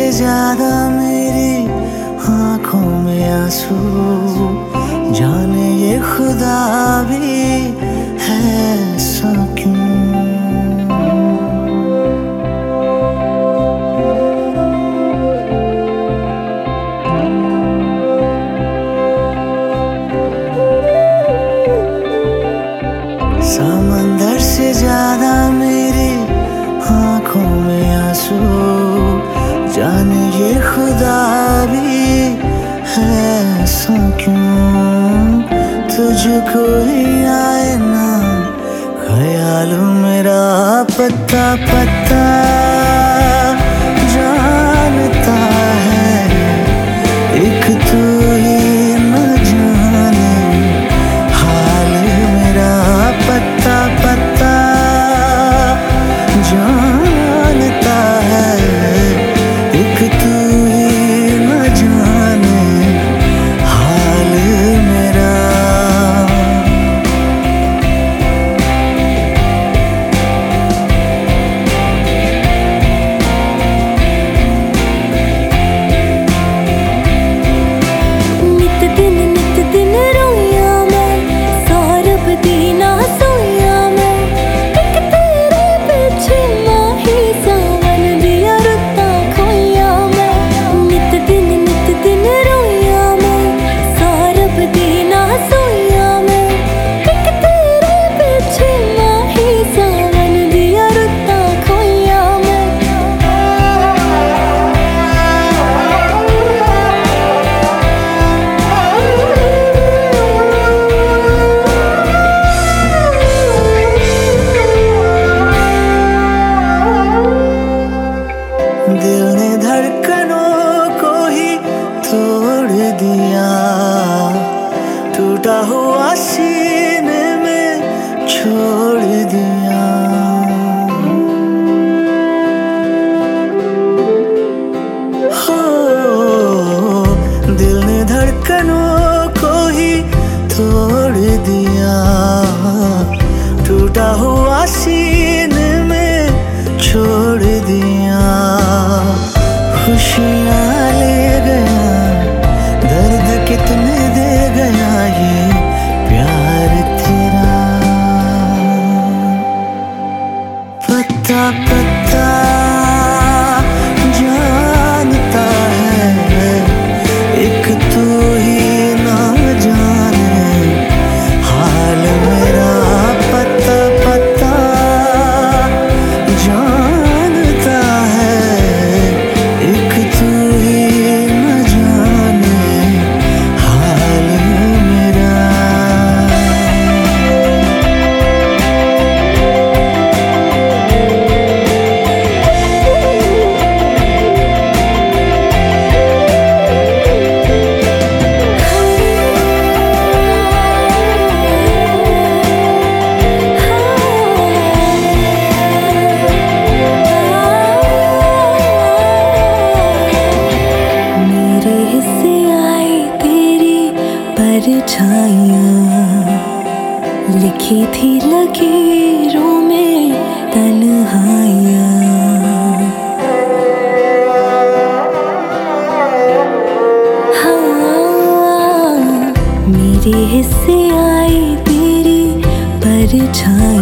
से ज़्यादा मेरी आँखों में आँसू। जाने ये खुदा भी तुझको ही आए ना। ख्याल मेरा पत्ता पत्ता धड़कनों को ही तोड़ दिया। टूटा हुआ सीने में छोड़ दिया। हो, दिल ने धड़कनों को ही तोड़ दिया। टूटा हुआ सीने पत्ता पत्ता परछाइयाँ लिखी थी लकीरों में तन्हाइयाँ। हाँ मेरे हिस्से आई तेरी परछाइयाँ